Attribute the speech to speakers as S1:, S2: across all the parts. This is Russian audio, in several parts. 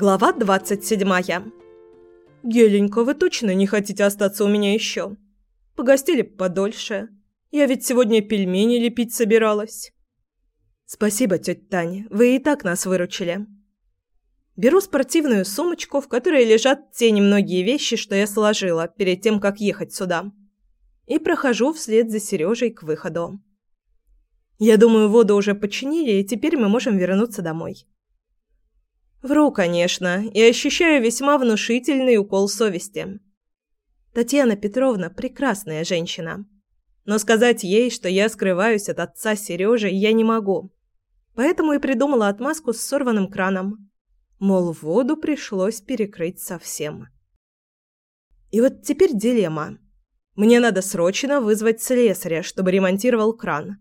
S1: Глава 27. «Геленька, вы точно не хотите остаться у меня еще? Погостили подольше. Я ведь сегодня пельмени лепить собиралась». «Спасибо, тетя Таня, вы и так нас выручили». Беру спортивную сумочку, в которой лежат те немногие вещи, что я сложила перед тем, как ехать сюда. И прохожу вслед за Сережей к выходу. Я думаю, воду уже починили, и теперь мы можем вернуться домой. Вру, конечно, и ощущаю весьма внушительный укол совести. Татьяна Петровна прекрасная женщина. Но сказать ей, что я скрываюсь от отца Сережи, я не могу. Поэтому и придумала отмазку с сорванным краном мол, воду пришлось перекрыть совсем. И вот теперь дилемма. Мне надо срочно вызвать слесаря, чтобы ремонтировал кран.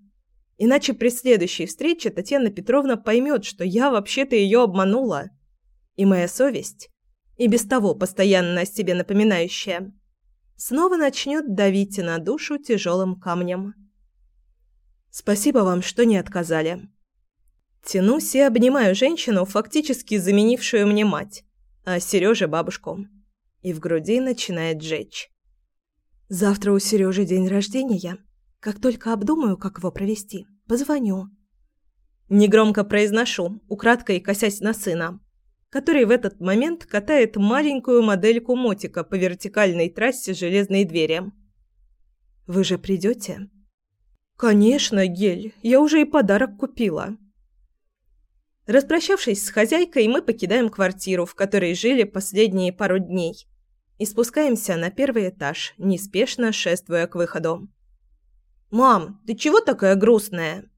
S1: Иначе при следующей встрече Татьяна Петровна поймет, что я вообще-то ее обманула. И моя совесть, и без того постоянно о себе напоминающая, снова начнет давить на душу тяжелым камнем. Спасибо вам, что не отказали. Тянусь и обнимаю женщину, фактически заменившую мне мать, а Сереже бабушку. И в груди начинает жечь. Завтра у Сережи день рождения. Как только обдумаю, как его провести, позвоню. Негромко произношу, украдкой косясь на сына, который в этот момент катает маленькую модельку мотика по вертикальной трассе железной двери. «Вы же придете?» «Конечно, Гель, я уже и подарок купила». Распрощавшись с хозяйкой, мы покидаем квартиру, в которой жили последние пару дней, и спускаемся на первый этаж, неспешно шествуя к выходу. «Мам, ты чего такая грустная?»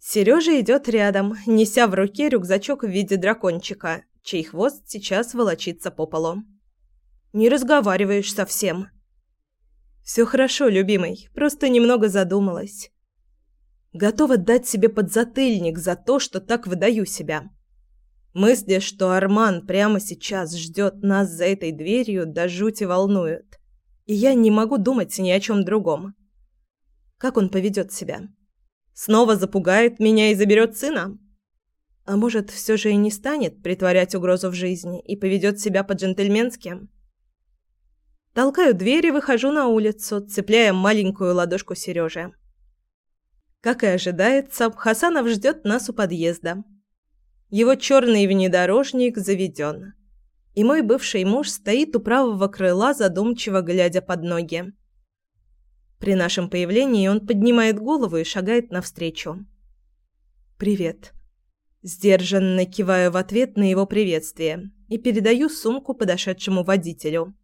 S1: Сережа идет рядом, неся в руке рюкзачок в виде дракончика, чей хвост сейчас волочится по полу. «Не разговариваешь совсем». «Все хорошо, любимый, просто немного задумалась. Готова дать себе подзатыльник за то, что так выдаю себя. Мысли, что Арман прямо сейчас ждет нас за этой дверью, до жути волнуют. И я не могу думать ни о чем другом. Как он поведет себя? Снова запугает меня и заберет сына? А может, все же и не станет притворять угрозу в жизни и поведет себя по-джентльменски? Толкаю дверь и выхожу на улицу, цепляя маленькую ладошку Сережи. Как и ожидается, Хасанов ждет нас у подъезда. Его черный внедорожник заведен. И мой бывший муж стоит у правого крыла, задумчиво глядя под ноги. При нашем появлении он поднимает голову и шагает навстречу. «Привет». Сдержанно киваю в ответ на его приветствие и передаю сумку подошедшему водителю.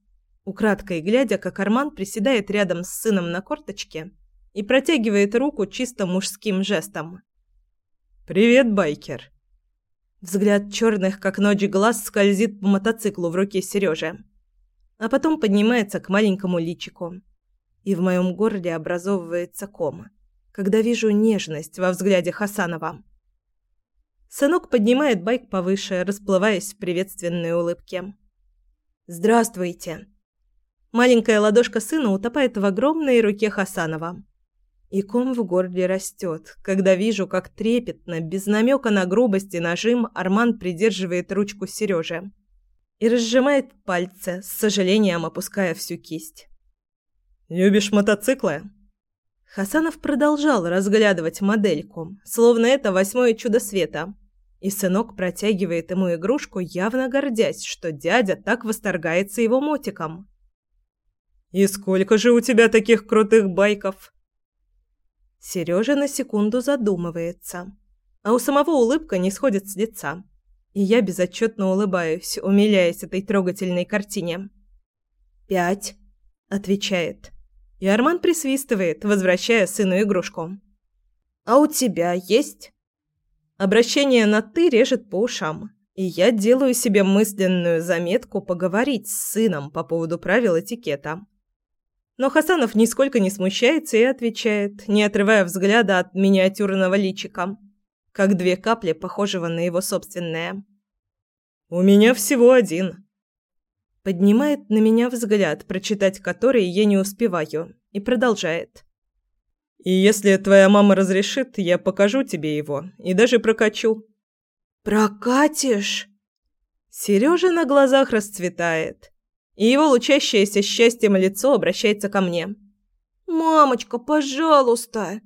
S1: Украдкой глядя, как Арман приседает рядом с сыном на корточке и протягивает руку чисто мужским жестом. «Привет, байкер!» Взгляд черных, как ночь, глаз скользит по мотоциклу в руке Сережи, а потом поднимается к маленькому личику. И в моем горле образовывается ком, когда вижу нежность во взгляде Хасанова. Сынок поднимает байк повыше, расплываясь в приветственной улыбке. «Здравствуйте!» Маленькая ладошка сына утопает в огромной руке Хасанова. И ком в горле растет, когда вижу, как трепетно, без намека на грубость и нажим, Арман придерживает ручку Сережи и разжимает пальцы, с сожалением опуская всю кисть. «Любишь мотоциклы?» Хасанов продолжал разглядывать модельку, словно это восьмое чудо света. И сынок протягивает ему игрушку, явно гордясь, что дядя так восторгается его мотиком. «И сколько же у тебя таких крутых байков?» Сережа на секунду задумывается, а у самого улыбка не сходит с лица. И я безотчетно улыбаюсь, умиляясь этой трогательной картине. «Пять», — отвечает. И Арман присвистывает, возвращая сыну игрушку. «А у тебя есть?» Обращение на «ты» режет по ушам, и я делаю себе мысленную заметку поговорить с сыном по поводу правил этикета. Но Хасанов нисколько не смущается и отвечает, не отрывая взгляда от миниатюрного личика, как две капли, похожего на его собственное. «У меня всего один». Поднимает на меня взгляд, прочитать который я не успеваю, и продолжает. «И если твоя мама разрешит, я покажу тебе его и даже прокачу». «Прокатишь?» Сережа на глазах расцветает, и его лучащееся счастьем лицо обращается ко мне. «Мамочка, пожалуйста!»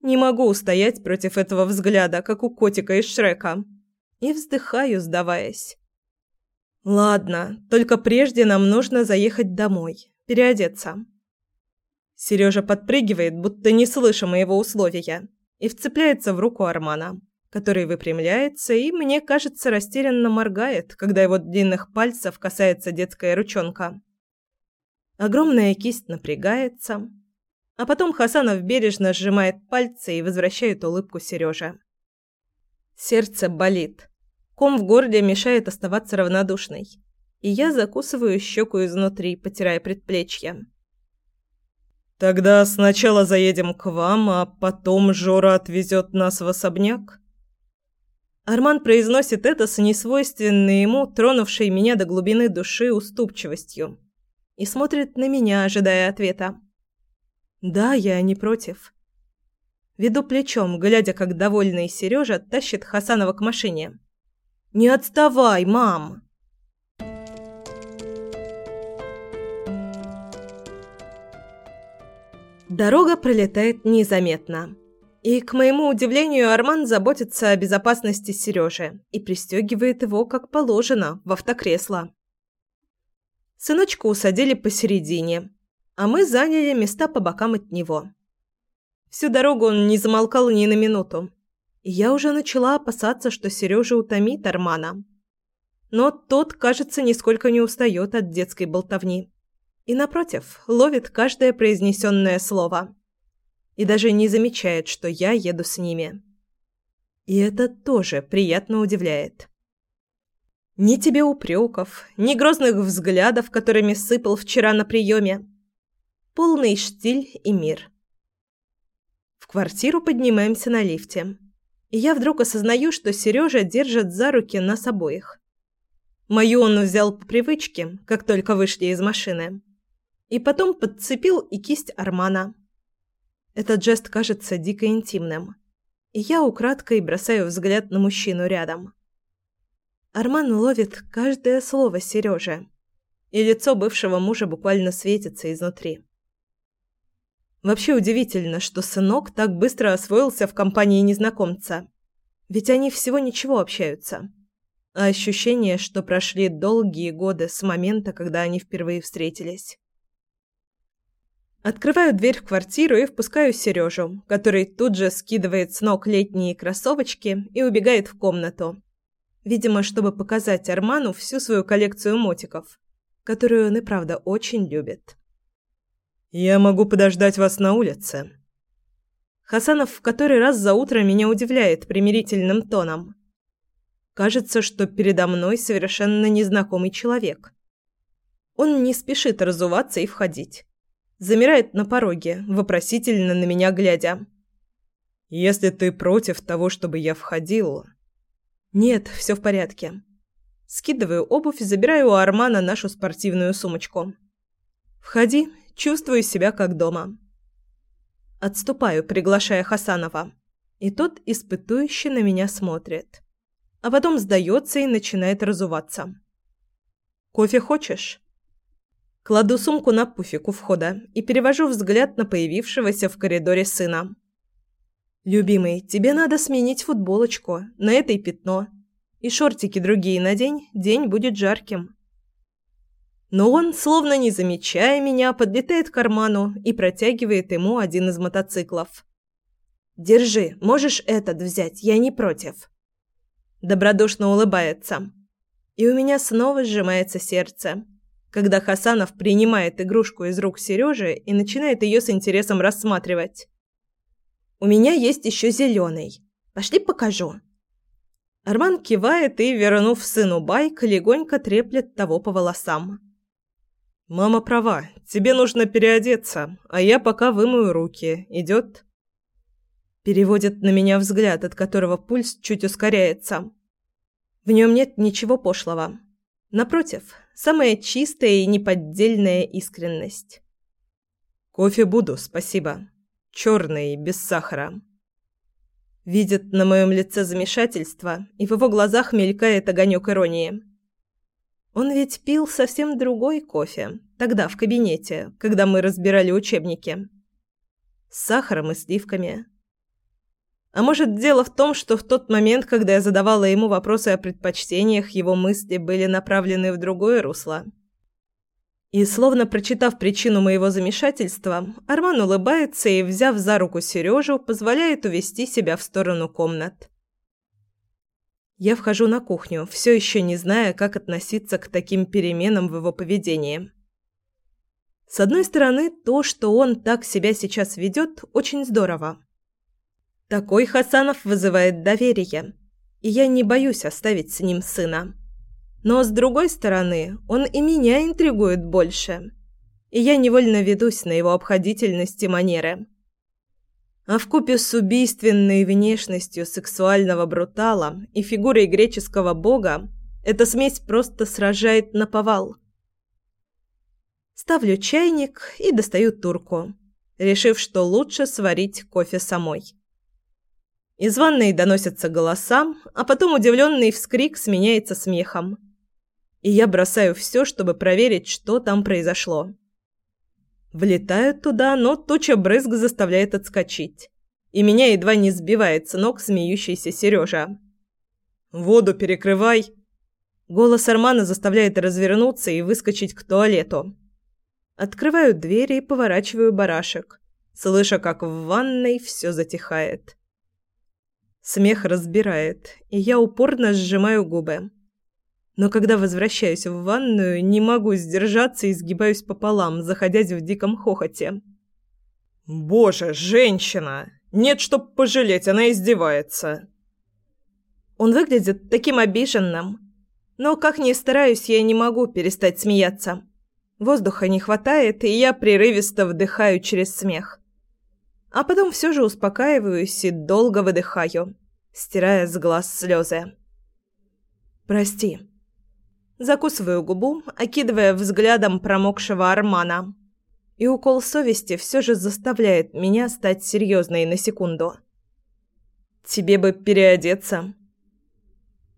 S1: Не могу устоять против этого взгляда, как у котика из Шрека. И вздыхаю, сдаваясь. Ладно, только прежде нам нужно заехать домой, переодеться. Сережа подпрыгивает, будто не слыша моего условия, и вцепляется в руку Армана, который выпрямляется и, мне кажется, растерянно моргает, когда его длинных пальцев касается детская ручонка. Огромная кисть напрягается, а потом Хасанов бережно сжимает пальцы и возвращает улыбку Сереже. Сердце болит. Ком в горле мешает оставаться равнодушной. И я закусываю щеку изнутри, потирая предплечье.
S2: «Тогда сначала заедем к вам, а потом Жора отвезет нас в особняк?»
S1: Арман произносит это с несвойственной ему, тронувшей меня до глубины души уступчивостью, и смотрит на меня, ожидая ответа. «Да, я не против». Веду плечом, глядя, как довольный Сережа тащит Хасанова к машине. «Не отставай, мам!» Дорога пролетает незаметно. И, к моему удивлению, Арман заботится о безопасности Сережи и пристегивает его, как положено, в автокресло. Сыночка усадили посередине, а мы заняли места по бокам от него. Всю дорогу он не замолкал ни на минуту. Я уже начала опасаться, что Сережа утомит Армана. Но тот, кажется, нисколько не устает от детской болтовни. И, напротив, ловит каждое произнесенное слово. И даже не замечает, что я еду с ними. И это тоже приятно удивляет. Ни тебе упреков, ни грозных взглядов, которыми сыпал вчера на приеме полный штиль и мир. В квартиру поднимаемся на лифте. И я вдруг осознаю, что Сережа держит за руки нас обоих. Мою он взял по привычке, как только вышли из машины. И потом подцепил и кисть Армана. Этот жест кажется дико интимным. И я украдкой бросаю взгляд на мужчину рядом. Арман ловит каждое слово Сережи, и лицо бывшего мужа буквально светится изнутри. Вообще удивительно, что сынок так быстро освоился в компании незнакомца. Ведь они всего ничего общаются. А ощущение, что прошли долгие годы с момента, когда они впервые встретились. Открываю дверь в квартиру и впускаю Сережу, который тут же скидывает с ног летние кроссовочки и убегает в комнату. Видимо, чтобы показать Арману всю свою коллекцию мотиков, которую он и правда очень любит.
S2: «Я могу подождать вас на улице».
S1: Хасанов в который раз за утро меня удивляет примирительным тоном. Кажется, что передо мной совершенно незнакомый человек. Он не спешит разуваться и входить. Замирает на пороге, вопросительно на меня глядя.
S2: «Если ты против того, чтобы я входил...»
S1: «Нет, все в порядке». Скидываю обувь и забираю у Армана нашу спортивную сумочку. «Входи, Чувствую себя как дома. Отступаю, приглашая Хасанова. И тот испытующе на меня смотрит. А потом сдается и начинает разуваться. «Кофе хочешь?» Кладу сумку на пуфик у входа и перевожу взгляд на появившегося в коридоре сына. «Любимый, тебе надо сменить футболочку, на этой пятно. И шортики другие надень, день будет жарким». Но он, словно не замечая меня, подлетает к карману и протягивает ему один из мотоциклов. «Держи, можешь этот взять, я не против». Добродушно улыбается. И у меня снова сжимается сердце, когда Хасанов принимает игрушку из рук Сережи и начинает ее с интересом рассматривать. «У меня есть еще зеленый. Пошли покажу». Арман кивает и, вернув сыну байк, легонько треплет того по волосам.
S2: «Мама права. Тебе нужно переодеться, а я пока вымою руки. Идет?»
S1: Переводит на меня взгляд, от которого пульс чуть ускоряется. В нем нет ничего пошлого. Напротив, самая чистая и неподдельная искренность.
S2: «Кофе буду, спасибо. Черный, без сахара».
S1: Видит на моем лице замешательство, и в его глазах мелькает огонек иронии. Он ведь пил совсем другой кофе, тогда в кабинете, когда мы разбирали учебники. С сахаром и сливками. А может, дело в том, что в тот момент, когда я задавала ему вопросы о предпочтениях, его мысли были направлены в другое русло. И, словно прочитав причину моего замешательства, Арман улыбается и, взяв за руку Сережу, позволяет увести себя в сторону комнат. Я вхожу на кухню, все еще не зная, как относиться к таким переменам в его поведении. С одной стороны, то, что он так себя сейчас ведет, очень здорово. Такой Хасанов вызывает доверие, и я не боюсь оставить с ним сына. Но, с другой стороны, он и меня интригует больше, и я невольно ведусь на его обходительность и манеры. А вкупе с убийственной внешностью сексуального брутала и фигурой греческого бога эта смесь просто сражает на повал. Ставлю чайник и достаю турку, решив, что лучше сварить кофе самой. Из ванной доносятся голоса, а потом удивленный вскрик сменяется смехом. И я бросаю все, чтобы проверить, что там произошло. Влетаю туда, но туча брызг заставляет отскочить. И меня едва не сбивает с ног смеющийся Сережа. «Воду перекрывай!» Голос Армана заставляет развернуться и выскочить к туалету. Открываю дверь и поворачиваю барашек, слыша, как в ванной все затихает. Смех разбирает, и я упорно сжимаю губы. Но когда возвращаюсь в ванную, не могу сдержаться и сгибаюсь пополам, заходясь в диком хохоте.
S2: «Боже, женщина! Нет, чтоб пожалеть, она издевается!»
S1: Он выглядит таким обиженным. Но, как ни стараюсь, я не могу перестать смеяться. Воздуха не хватает, и я прерывисто вдыхаю через смех. А потом все же успокаиваюсь и долго выдыхаю, стирая с глаз слезы. «Прости». Закусываю губу, окидывая взглядом промокшего Армана. И укол совести все же заставляет меня стать серьезной на секунду.
S2: «Тебе бы переодеться».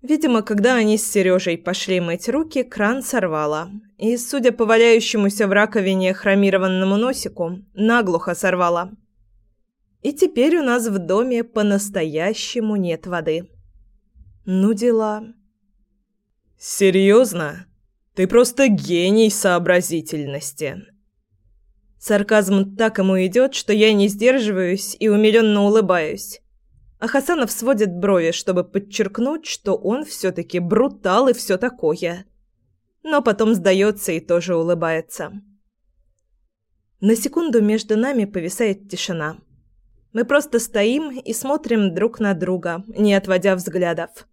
S1: Видимо, когда они с Сережей пошли мыть руки, кран сорвало. И, судя по валяющемуся в раковине хромированному носику, наглухо сорвало. И теперь у нас в доме по-настоящему нет воды. Ну дела.
S2: Серьезно? Ты просто гений сообразительности.
S1: Сарказм так ему идет, что я не сдерживаюсь и умиленно улыбаюсь. А Хасанов сводит брови, чтобы подчеркнуть, что он все-таки брутал и все такое. Но потом сдается и тоже улыбается. На секунду между нами повисает тишина. Мы просто стоим и смотрим друг на друга, не отводя взглядов.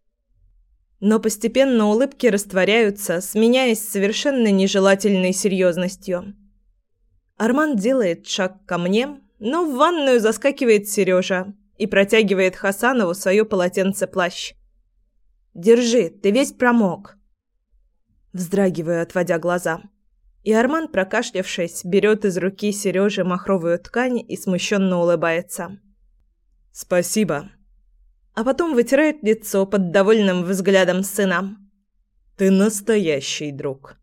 S1: Но постепенно улыбки растворяются, сменяясь совершенно нежелательной серьезностью. Арман делает шаг ко мне, но в ванную заскакивает Сережа и протягивает Хасанову свое полотенце-плащ. «Держи, ты весь промок». Вздрагиваю, отводя глаза. И Арман, прокашлявшись, берет из руки Сережи махровую ткань и смущенно улыбается.
S2: «Спасибо».
S1: А потом вытирает лицо под довольным взглядом сына.
S2: «Ты настоящий друг».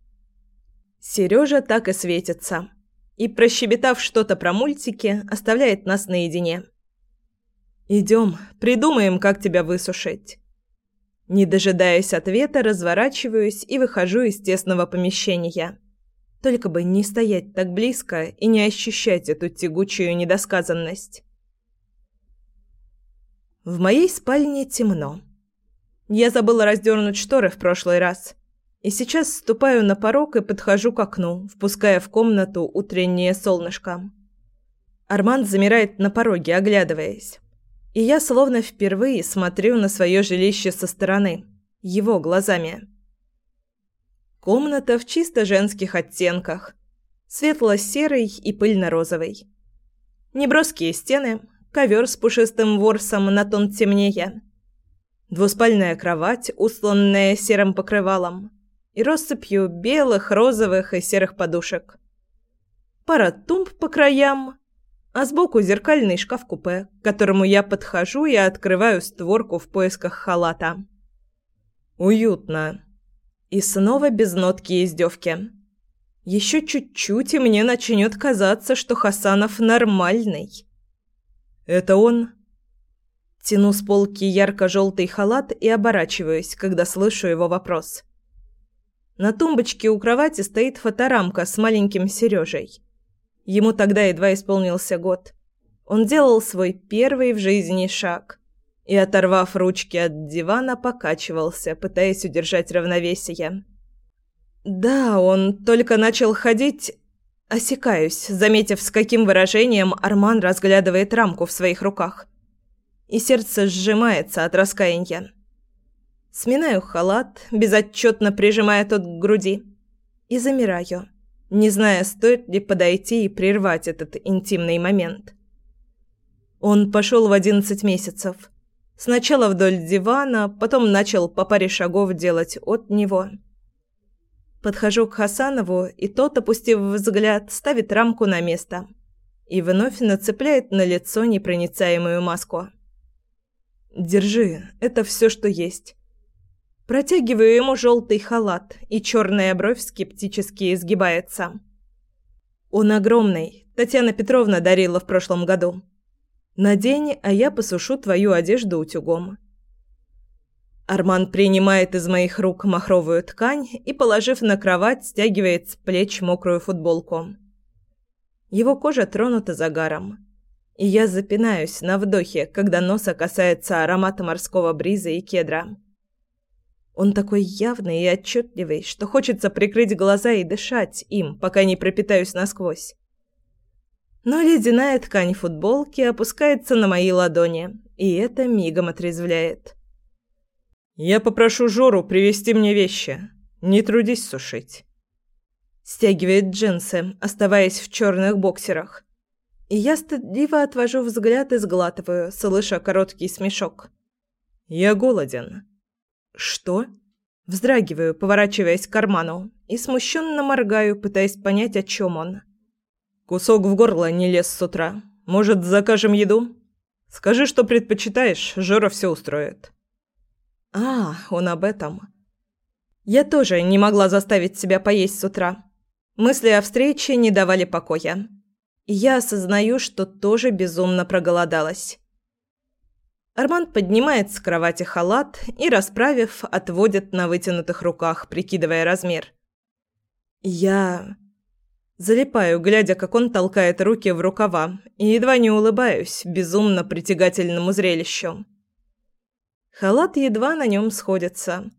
S1: Сережа так и светится. И, прощебетав что-то про мультики, оставляет нас наедине. «Идем, придумаем, как тебя высушить». Не дожидаясь ответа, разворачиваюсь и выхожу из тесного помещения. Только бы не стоять так близко и не ощущать эту тягучую недосказанность. В моей спальне темно. Я забыла раздернуть шторы в прошлый раз. И сейчас ступаю на порог и подхожу к окну, впуская в комнату утреннее солнышко. Арман замирает на пороге, оглядываясь. И я словно впервые смотрю на свое жилище со стороны, его глазами. Комната в чисто женских оттенках. Светло-серый и пыльно-розовый. Неброские стены, ковер с пушистым ворсом на тон темнее. Двуспальная кровать, устланная серым покрывалом. И россыпью белых, розовых и серых подушек. Пара тумб по краям. а сбоку зеркальный шкаф-купе, к которому я подхожу и открываю створку в поисках халата.
S2: Уютно.
S1: И снова без нотки издевки. Еще чуть-чуть, и мне начнет казаться, что Хасанов нормальный.
S2: Это он?
S1: Тяну с полки ярко-желтый халат и оборачиваюсь, когда слышу его вопрос. На тумбочке у кровати стоит фоторамка с маленьким Сережей. Ему тогда едва исполнился год. Он делал свой первый в жизни шаг и, оторвав ручки от дивана, покачивался, пытаясь удержать равновесие. Да, он только начал ходить... Осекаюсь, заметив, с каким выражением Арман разглядывает рамку в своих руках. И сердце сжимается от раскаяния. Сминаю халат, безотчетно прижимая тот к груди, и замираю не зная, стоит ли подойти и прервать этот интимный момент. Он пошел в одиннадцать месяцев. Сначала вдоль дивана, потом начал по паре шагов делать от него. Подхожу к Хасанову, и тот, опустив взгляд, ставит рамку на место и вновь нацепляет на лицо непроницаемую маску. «Держи, это все, что есть. Протягиваю ему желтый халат, и черная бровь скептически изгибается. Он огромный. Татьяна Петровна дарила в прошлом году. Надень, а я посушу твою одежду утюгом. Арман принимает из моих рук махровую ткань и, положив на кровать, стягивает с плеч мокрую футболку. Его кожа тронута загаром. И я запинаюсь на вдохе, когда носа касается аромата морского бриза и кедра. Он такой явный и отчетливый, что хочется прикрыть глаза и дышать им, пока не пропитаюсь насквозь. Но ледяная ткань футболки опускается на мои ладони, и это мигом отрезвляет.
S2: «Я попрошу Жору привезти мне вещи. Не трудись сушить».
S1: Стягивает джинсы, оставаясь в черных боксерах. И я стыдливо отвожу взгляд и сглатываю, слыша короткий смешок.
S2: «Я голоден».
S1: «Что?» Вздрагиваю, поворачиваясь к карману, и смущенно моргаю, пытаясь понять, о чем он.
S2: «Кусок в горло не лез с утра. Может, закажем еду? Скажи, что предпочитаешь, Жора все устроит».
S1: «А, он об этом». Я тоже не могла заставить себя поесть с утра. Мысли о встрече не давали покоя. я осознаю, что тоже безумно проголодалась. Арман поднимает с кровати халат и, расправив, отводит на вытянутых руках, прикидывая размер. Я залипаю, глядя, как он толкает руки в рукава, и едва не улыбаюсь безумно притягательному зрелищу. Халат едва на нем сходится.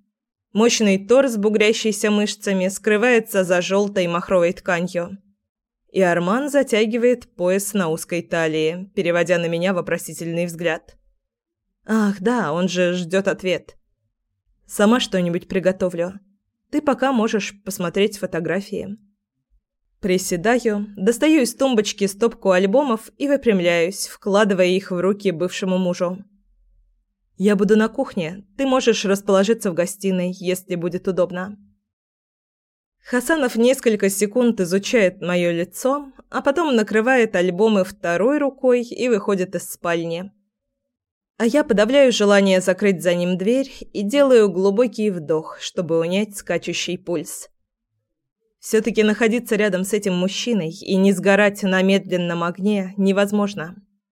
S1: Мощный торс, бугрящийся мышцами, скрывается за желтой махровой тканью. И Арман затягивает пояс на узкой талии, переводя на меня вопросительный взгляд. Ах, да, он же ждет ответ. Сама что-нибудь приготовлю. Ты пока можешь посмотреть фотографии. Приседаю, достаю из тумбочки стопку альбомов и выпрямляюсь, вкладывая их в руки бывшему мужу. Я буду на кухне. Ты можешь расположиться в гостиной, если будет удобно. Хасанов несколько секунд изучает мое лицо, а потом накрывает альбомы второй рукой и выходит из спальни. А я подавляю желание закрыть за ним дверь и делаю глубокий вдох, чтобы унять скачущий пульс. Все-таки находиться рядом с этим мужчиной и не сгорать на медленном огне невозможно.